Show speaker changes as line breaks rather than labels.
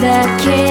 だけ